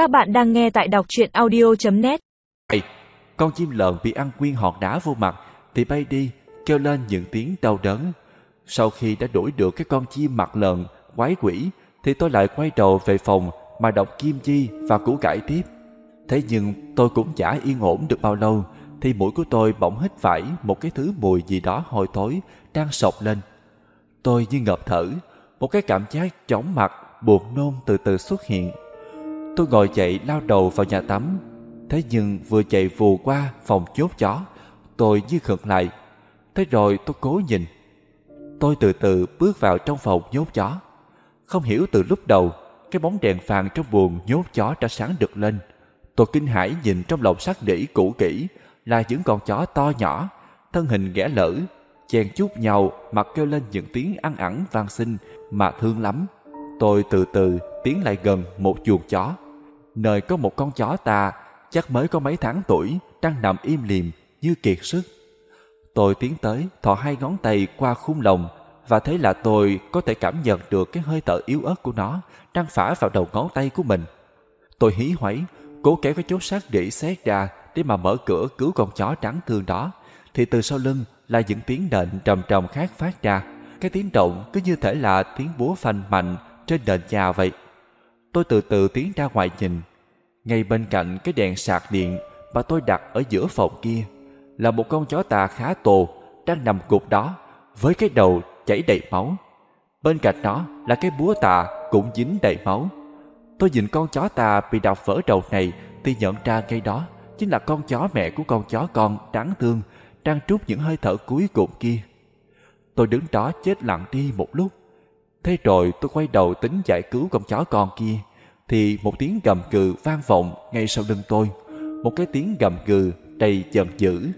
Các bạn đang nghe tại đọc truyện audio.net con chim lợn bị ăn nguyên hòn đá vô mặt thì bay đi kêu lên những tiếng đau đớn. Sau khi đã đuổi được cái con chim mặt lợn quái quỷ thì tôi lại quay đầu về phòng mà đọc kim chi và củ cải tiếp. Thế nhưng tôi cũng chả yên ổn được bao lâu thì mũi của tôi bỗng hít phải một cái thứ mùi gì đó hôi thối đang sọc lên. Tôi như ngợp thở, một cái cảm giác chóng mặt, buồn nôn từ từ xuất hiện. Tôi ngồi dậy lao đầu vào nhà tắm. Thế nhưng vừa chạy vù qua phòng chốt chó, tôi như khựng lại. Thế rồi tôi cố nhìn. Tôi từ từ bước vào trong phòng nhốt chó. Không hiểu từ lúc đầu, cái bóng đèn vàng trong buồng nhốt chó đã sáng được lên. Tôi kinh hãi nhìn trong lồng sắt đỉ cũ kỹ là những con chó to nhỏ, thân hình ghẻ lỡ, chèn chút nhau mặt kêu lên những tiếng ăn ẳng vang sinh mà thương lắm. Tôi từ từ tiến lại gần một chuồng chó. Nơi có một con chó ta chắc mới có mấy tháng tuổi đang nằm im lìm như kiệt sức. Tôi tiến tới thò hai ngón tay qua khung lồng và thấy là tôi có thể cảm nhận được cái hơi thở yếu ớt của nó đang phả vào đầu ngón tay của mình. Tôi hí hoáy, cố kéo cái chốt sắt để xét ra để mà mở cửa cứu con chó trắng thương đó. Thì từ sau lưng là những tiếng nện trầm trầm khác phát ra. Cái tiếng động cứ như thể là tiếng búa phanh mạnh trên nền nhà vậy. Tôi từ từ tiến ra ngoài nhìn. Ngay bên cạnh cái đèn sạc điện mà tôi đặt ở giữa phòng kia, là một con chó tà khá tồ đang nằm gục đó với cái đầu chảy đầy máu. Bên cạnh nó là cái búa tà cũng dính đầy máu. Tôi nhìn con chó tà bị đập vỡ đầu này thì nhận ra ngay đó chính là con chó mẹ của con chó con đáng thương đang trút những hơi thở cuối cùng kia. Tôi đứng đó chết lặng đi một lúc. Thế rồi tôi quay đầu tính giải cứu con chó con kia thì một tiếng gầm gừ vang vọng ngay sau lưng tôi. Một cái tiếng gầm gừ đầy giận dữ.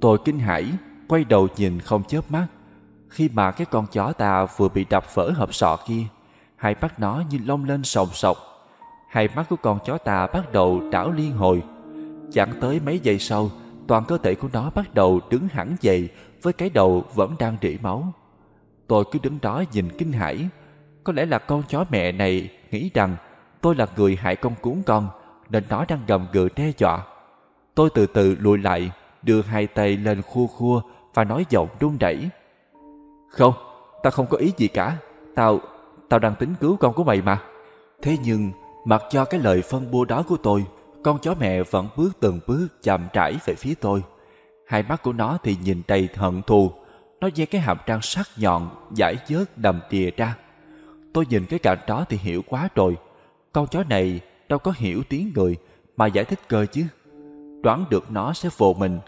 Tôi kinh hãi, quay đầu nhìn không chớp mắt. Khi mà cái con chó ta vừa bị đập vỡ hộp sọ kia, hai mắt nó như lông lên sòng sọc. Hai mắt của con chó ta bắt đầu đảo liên hồi. Chẳng tới mấy giây sau, toàn cơ thể của nó bắt đầu đứng hẳn dậy với cái đầu vẫn đang rỉ máu. Tôi cứ đứng đó nhìn kinh hãi. Có lẽ là con chó mẹ này nghĩ rằng tôi là người hại con cuốn con nên nó đang gầm gừ đe dọa. Tôi từ từ lùi lại, đưa hai tay lên khua khua và nói giọng run rẩy. Không, tao không có ý gì cả. Tao, tao đang tính cứu con của mày mà. Thế nhưng, mặc cho cái lời phân bua đó của tôi, con chó mẹ vẫn bước từng bước chậm rãi về phía tôi. Hai mắt của nó thì nhìn đầy hận thù. Nó giơ cái hàm răng sắc nhọn, giải dớt đầm đìa ra. Tôi nhìn cái cạnh đó thì hiểu quá rồi. Con chó này đâu có hiểu tiếng người mà giải thích cơ chứ. Đoán được nó sẽ vồ mình,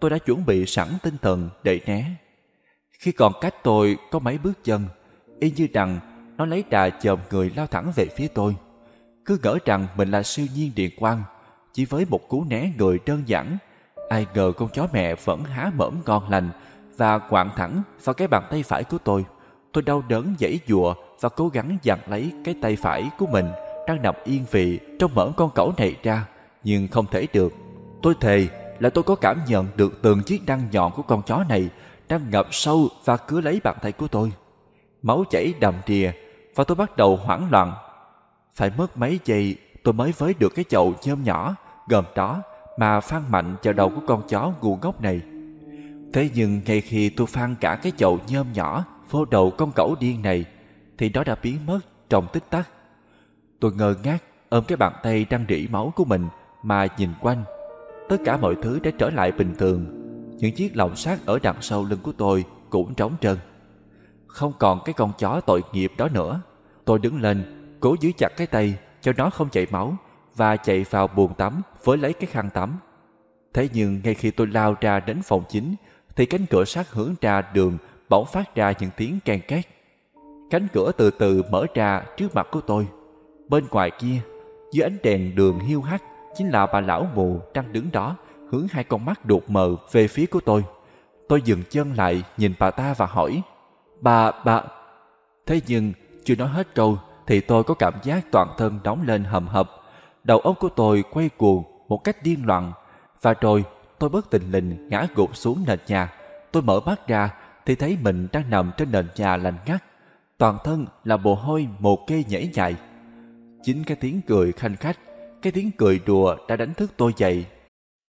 tôi đã chuẩn bị sẵn tinh thần để né. Khi còn cách tôi có mấy bước chân, y như rằng nó lấy đà chồm người lao thẳng về phía tôi. Cứ ngỡ rằng mình là siêu nhiên điện quang, chỉ với một cú né người đơn giản. Ai ngờ con chó mẹ vẫn há mởm ngon lành và quạng thẳng vào cái bàn tay phải của tôi. Tôi đau đớn dãy dùa và cố gắng giằng lấy cái tay phải của mình đang nằm yên vị trong mởm con cẩu này ra, nhưng không thể được. Tôi thề là tôi có cảm nhận được từng chiếc răng nhọn của con chó này đang ngập sâu và cứ lấy bàn tay của tôi. Máu chảy đầm đìa và tôi bắt đầu hoảng loạn. Phải mất mấy giây tôi mới với được cái chậu nhôm nhỏ gồm đó mà phan mạnh vào đầu của con chó ngu ngốc này. Thế nhưng ngay khi tôi phan cả cái chậu nhôm nhỏ vô đầu con cẩu điên này thì nó đã biến mất trong tích tắc. Tôi ngơ ngác ôm cái bàn tay đang rỉ máu của mình mà nhìn quanh. Tất cả mọi thứ đã trở lại bình thường. Những chiếc lồng sắt ở đằng sau lưng của tôi cũng trống trơn. Không còn cái con chó tội nghiệp đó nữa. Tôi đứng lên, cố giữ chặt cái tay cho nó không chảy máu và chạy vào buồng tắm với lấy cái khăn tắm. Thế nhưng ngay khi tôi lao ra đến phòng chính thì cánh cửa sắt hướng ra đường bỗng phát ra những tiếng can két. Cánh cửa từ từ mở ra trước mặt của tôi. Bên ngoài kia, dưới ánh đèn đường hiu hắt chính là bà lão mù đang đứng đó hướng hai con mắt đột mờ về phía của tôi. Tôi dừng chân lại nhìn bà ta và hỏi Bà, bà... Thế nhưng chưa nói hết câu thì tôi có cảm giác toàn thân nóng lên hầm hập. Đầu óc của tôi quay cuồng một cách điên loạn và rồi tôi bất tình lình ngã gục xuống nền nhà. Tôi mở mắt ra thì thấy mình đang nằm trên nền nhà lạnh ngắt. Toàn thân là mồ hôi một kê nhảy nhại. Chính cái tiếng cười khanh khách, cái tiếng cười đùa đã đánh thức tôi dậy.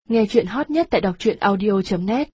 Nghe chuyện hot nhất tại đọc truyện audio.net